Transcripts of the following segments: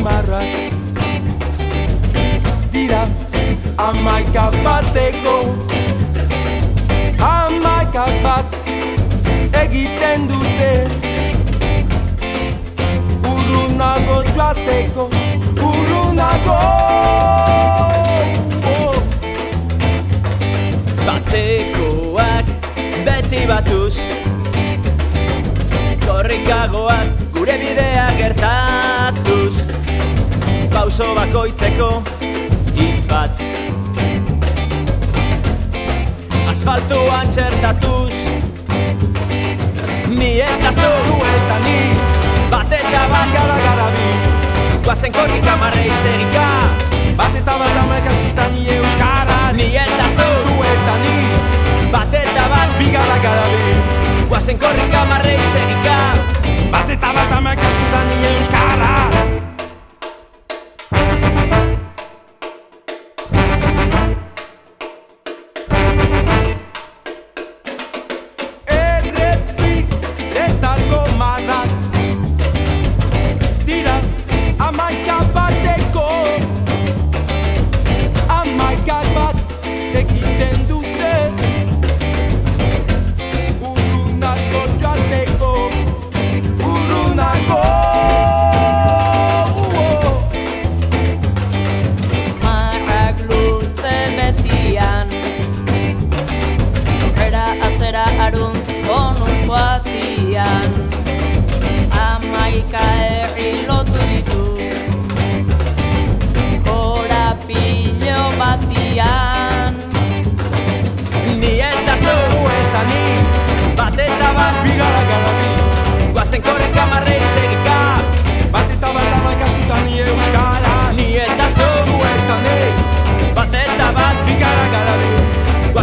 Etako marrak Dira Amaika bateko. Amaika bat Egiten dute. Urunago joateko Urunago oh. Batekoak beti batuz. Korrikagoaz gure bidea gertatuz Pauso bakoitzeko hitz bat. Asfaltuan txertatuz Ni eta zu Zueta ni Bat eta bat Gara gara bi Guazen korrika marrei zerika Bat eta bat amaika zutan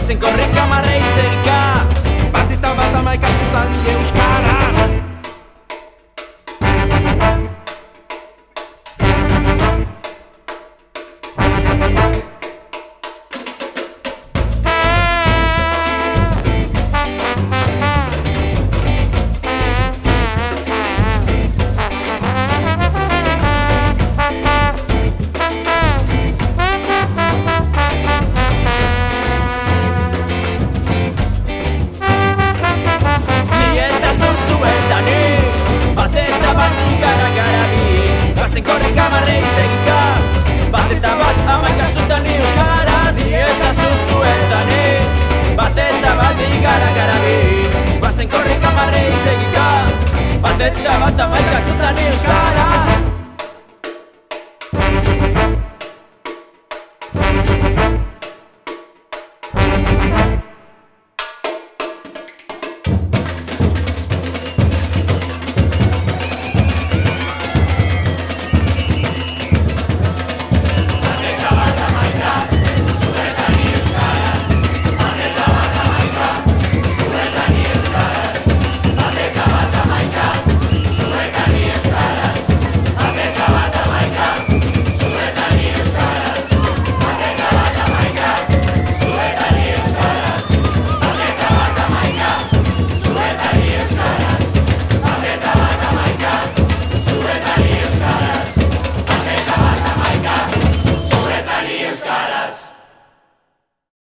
Guazen korrika marrei zerika Bat eta bat ni euskaraz zerika Bat eta bat amaika zutan ni euskara Ni eta zu zueta ni Bat eta bat ikara gara bi Guazen korrika marrei zerika Bat eta bat amaika zutan ni euskara